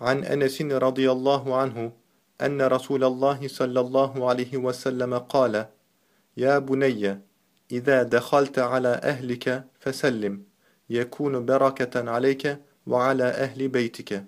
عن أنس رضي الله عنه أن رسول الله صلى الله عليه وسلم قال يا بني إذا دخلت على أهلك فسلم يكون بركة عليك وعلى أهل بيتك.